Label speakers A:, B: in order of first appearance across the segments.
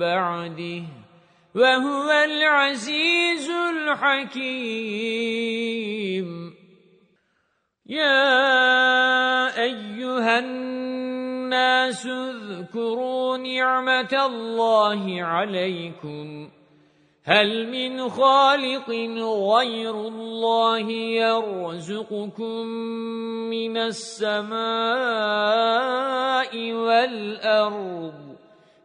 A: بَعْدِهِ وَهُوَ الْعَزِيزُ الْحَكِيمُ. يَا أَيُّهَا النَّاسُ اذْكُرُوا نِعْمَةَ اللَّهِ عَلَيْكُمْ. هَلْ مِنْ خَالِقٍ غَيْرُ اللَّهِ يَرْزُقُكُم مِّنَ السَّمَاءِ وَالْأَرْضِ؟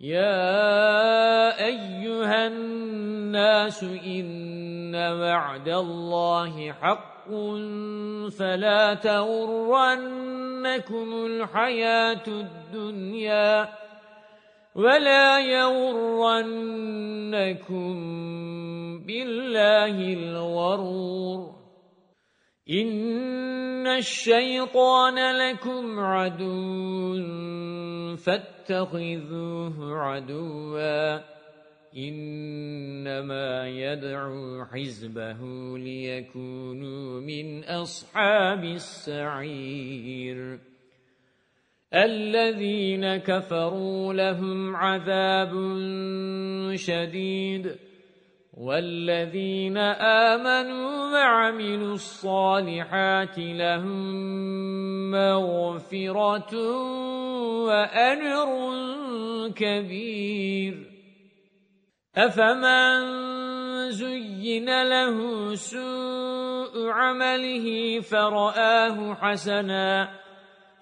A: يَا أَيُّهَا النَّاسُ إِنَّ وَعْدَ اللَّهِ حَقٌّ فَلَا تَغُرَّنَّكُمُ الْحَيَاةُ الدُّنْيَا وَلَا يَغُرَّنَّكُم بِاللَّهِ الْغَرُورُ إِنَّ الشَّيْطَانَ لَكُمْ عَدُوٌّ فَاتَّخِذُوهُ عَدُوًّا إِنَّمَا يَدْعُو حِزْبَهُ لِيَكُونُوا مِنْ أَصْحَابِ السَّعِيرِ الَّذِينَ كَفَرُوا لَهُمْ عَذَابٌ شَدِيدٌ وَالَّذِينَ آمَنُوا وَعَمِلُوا الصَّالِحَاتِ لَهُم مَّغْفِرَةٌ وَأَجْرٌ كَبِيرٌ أَفَمَن زُيِّنَ لَهُ سُوءُ عَمَلِهِ فَرَآهُ حَسَنًا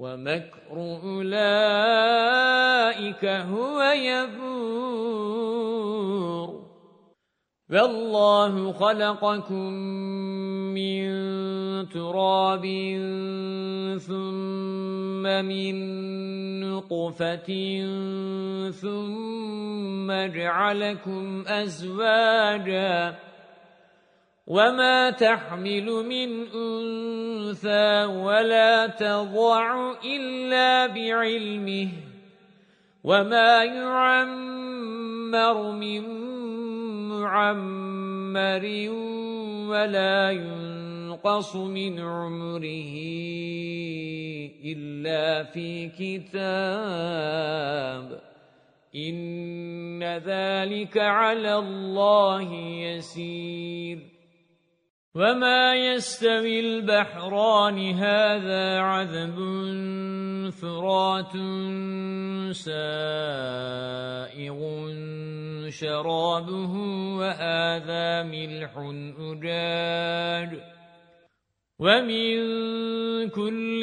A: وَمَكْرُ أُولَئِكَ هُوَ يَبُورُ. وَاللَّهُ خَلَقَكُم مِّن تُرَابٍ ثُمَّ مِن نُّطْفَةٍ ثُمَّ جَعَلَكُمْ أَزْوَاجًا وَمَا تَحْمِلُ مِنْ أُنثَى وَلَا تَضَعُ إِلَّا بِعِلْمِهِ وَمَا يُعَمَّرُ مِنْ مُعَمَّرٍ وَلَا يُنْقَصُ مِنْ عُمُرِهِ إلا في كتاب إن ذلك على الله يسير وَمَا يَسْتَوِي الْبَحْرَانِ هَذَا عَذْبٌ فُرَاتٌ سَائِغٌ شَرَابُهُ وَهَذَا مِلْحٌ أُجَاجٌ وَمِن كُلٍّ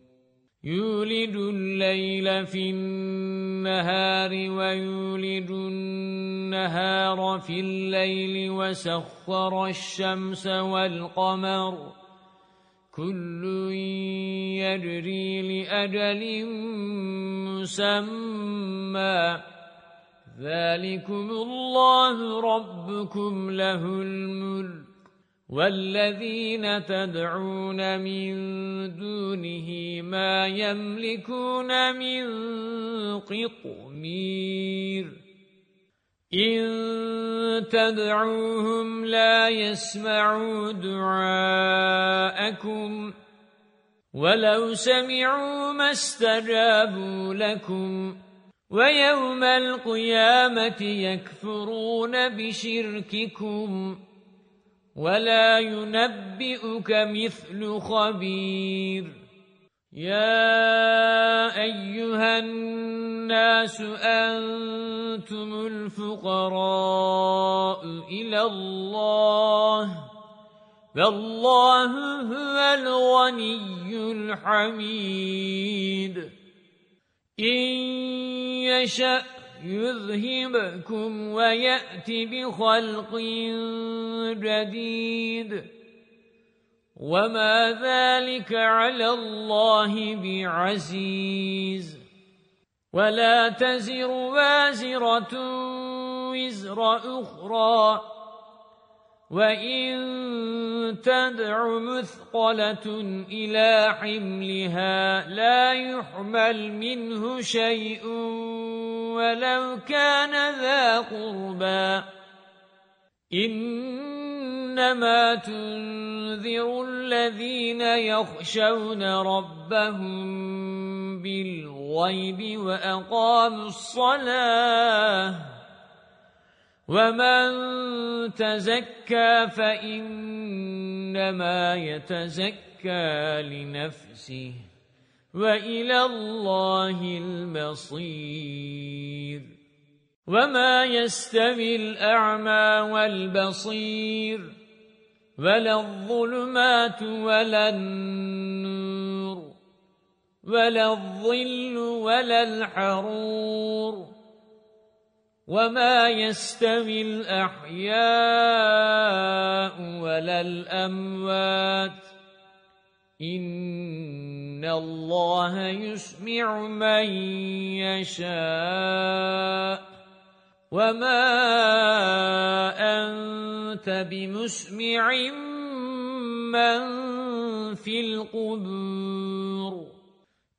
A: يولد الليل في النهار ويولد النهار في الليل وسخر الشمس والقمر. كل يجري لأجل مسمى. ذلكم الله ربكم له الملك. وَالَّذِينَ تَدْعُونَ مِن دُونِهِ مَا يَمْلِكُونَ مِن قِطْمِيرٍ. إِن تَدْعُوهُمْ لَا يَسْمَعُوا دُعَاءَكُمْ وَلَوْ سَمِعُوا مَا اسْتَجَابُوا لَكُمْ وَيَوْمَ الْقِيَامَةِ يَكْفُرُونَ بِشِرْكِكُمْ. وَلَا يُنَبِّئُكَ مِثْلُ خَبِيرٍ يَا أَيُّهَا النَّاسُ أَنْتُمُ الْفُقَرَاءُ إِلَى اللَّهِ فَاللَّهُ هُوَ الْغَنِيُّ الْحَمِيدُ إِنْ يَشَأْ يذهبكم ويأتي بخلق جديد. وما ذلك على الله بعزيز. ولا تزر وازرة وزر أخرى. وَإِن تَدْعُ مُثْقَلَةٌ إِلَى حِمْلِهَا لَا يُحْمَلْ مِنْهُ شَيْءٌ. وَلَوْ كَانَ ذَا قُرْبَى. إِنَّمَا تُنذِرُ الَّذِينَ يَخْشَوْنَ رَبَّهُم بِالْغَيْبِ وَأَقَامُوا الصَّلَاةَ. وَمَن تَزَكَّى فَإِنَّمَا يَتَزَكَّى لِنَفْسِهِ. وَإِلَى اللَّهِ الْمَصِيرُ. وَمَا يَسْتَوِي الْأَعْمَى وَالْبَصِيرُ وَلَا الظُّلُمَاتُ وَلَا النُّورُ وَلَا الظِّلُّ وَلَا الْحَرُورُ. وَمَا يَسْتَوِي الْأَحْيَاءُ وَلَا الْأَمْوَاتُ إِنَّ اللَّهَ يُسْمِعُ مَن يَشَاءُ وَمَا أَنتَ بِمُسْمِعٍ مَّن فِي الْقُبُورِ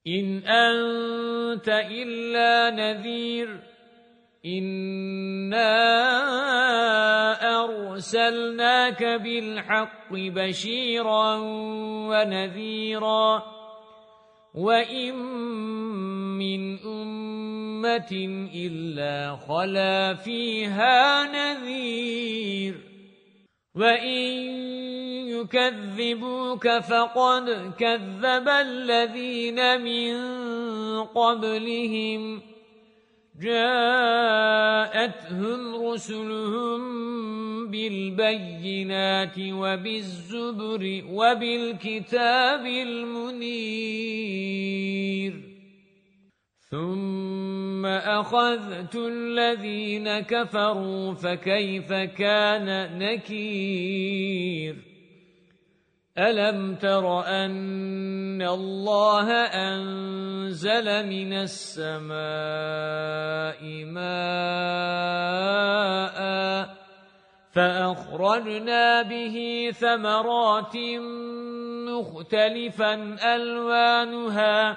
A: إِنْ أَنتَ إِلَّا نَذِيرٌ إِنَّا أَرْسَلْنَاكَ بِالْحَقِّ بَشِيرًا وَنَذِيرًا وَإِن مِّنْ أُمَّةٍ إِلَّا خَلَا فِيهَا نَذِيرٌ وَإِن يُكَذِّبُوكَ فَقَدْ كَذَّبَ الَّذِينَ مِن قَبْلِهِمْ جاءتهم رسلهم بالبينات وبالزبر وبالكتاب المنير. ثم أخذت الذين كفروا فكيف كان نكير؟ أَلَمْ تَرَ أَنَّ اللَّهَ أَنزَلَ مِنَ السَّمَاءِ مَاءً فَأَخْرَجْنَا بِهِ ثَمَرَاتٍ مُخْتَلِفًا أَلْوَانُهَا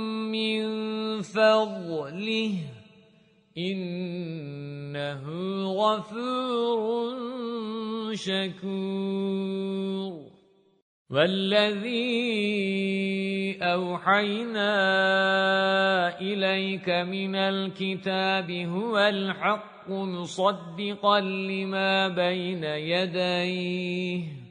A: مِّن فَضْلِهِ إِنَّهُ غَفُورٌ شَكُورٌ. وَالَّذِي أَوْحَيْنَا إِلَيْكَ مِنَ الْكِتَابِ هُوَ الْحَقُّ مُصَدِّقًا لِمَا بَيْنَ يَدَيْهِ.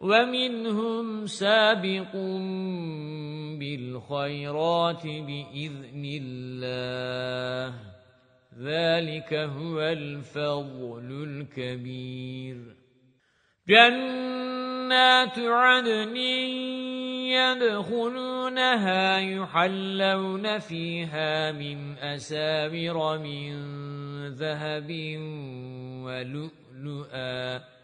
A: وَمِنْهُمْ سَابِقٌ بِالْخَيْرَاتِ بِإِذْنِ اللَّهِ. ذَلِكَ هُوَ الْفَضْلُ الْكَبِيرُ. جَنَّاتُ عَدْنٍ يَدْخُلُونَهَا يُحَلَّوْنَ فِيهَا مِنْ أَسَاوِرَ مِنْ ذَهَبٍ وَلُؤْلُؤًا.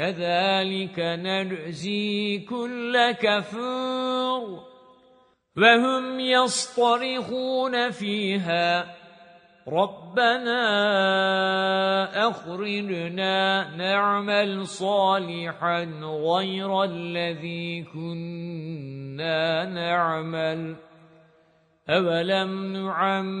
A: كَذَلِكَ نَجْزِي كُلَّ كَفُورٍ وَهُمْ يَصْطَرِخُونَ فِيهَا رَبَّنَا أَخْرِجْنَا نَعْمَلْ صَالِحًا غَيْرَ الَّذِي كُنَّا نَعْمَلُ أَوَلَمْ نُعَمِّرْكُم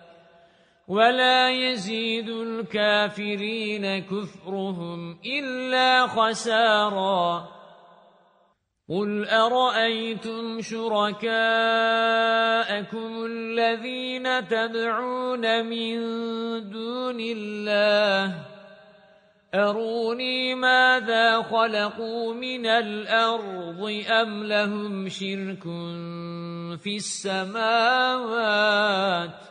A: وَلَا يَزِيدُ الْكَافِرِينَ كُفْرُهُمْ إِلَّا خَسَارًا. قُلْ أَرَأَيْتُمْ شُرَكَاءَكُمُ الَّذِينَ تَدْعُونَ مِن دُونِ اللَّهِ؟ أَرُونِي مَاذَا خَلَقُوا مِنَ الْأَرْضِ أَمْ لَهُمْ شِرْكٌ فِي السَّمَاوَاتِ؟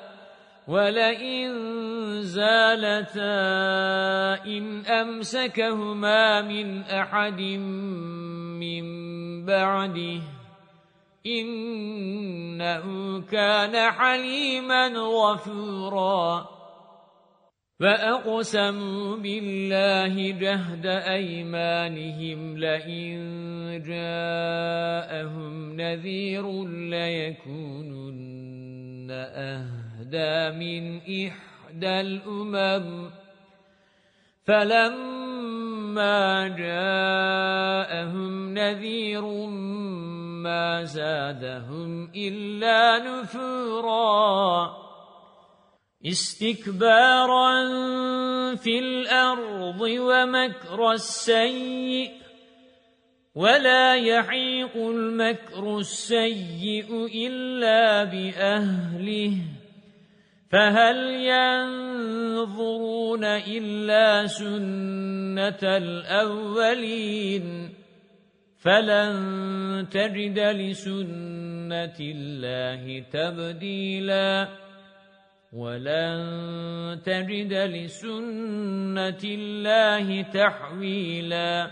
A: وَلَئِن زَالَتَا إِنْ أَمْسَكَهُمَا مِنْ أَحَدٍ مِّن بَعْدِهِ إِنَّهُ كَانَ حَلِيمًا غَفُورًا فَأَقْسَمُوا بِاللَّهِ جَهْدَ أَيْمَانِهِمْ لَئِن جَاءَهُمْ نَذِيرٌ لَّيَكُونُنَّ أهدى من إحدى الأمم. فلما جاءهم نذير ما زادهم إلا نفورا. استكبارا في الأرض ومكر السيئ ولا يحيق المكر السيئ إلا بأهله فَهَلْ يَنظُرُونَ إِلَّا سُنَّةَ الْأَوَّلِينَ فَلَن تَجِدَ لِسُنَّةِ اللَّهِ تَبْدِيلًا وَلَن تَجِدَ لِسُنَّةِ اللَّهِ تَحْوِيلًا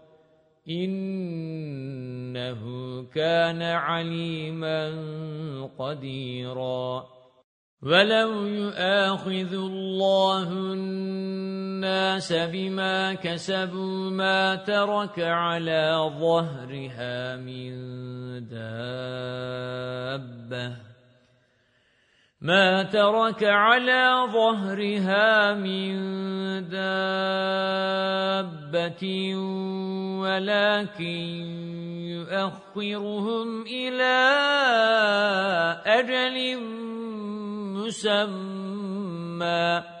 A: إِنَّهُ كَانَ عَلِيمًا قَدِيرًا. وَلَوْ يُؤَاخِذُ اللَّهُ النَّاسَ بِمَا كَسَبُوا مَا تَرَكَ عَلَى ظَهْرِهَا مِنْ دَابَّةٍ. مَا تَرَكَ عَلَى ظَهْرِهَا مِن دَابَّةٍ وَلَكِن يُؤَخِّرُهُمْ إِلَى أَجَلٍ مُّسَمًّى.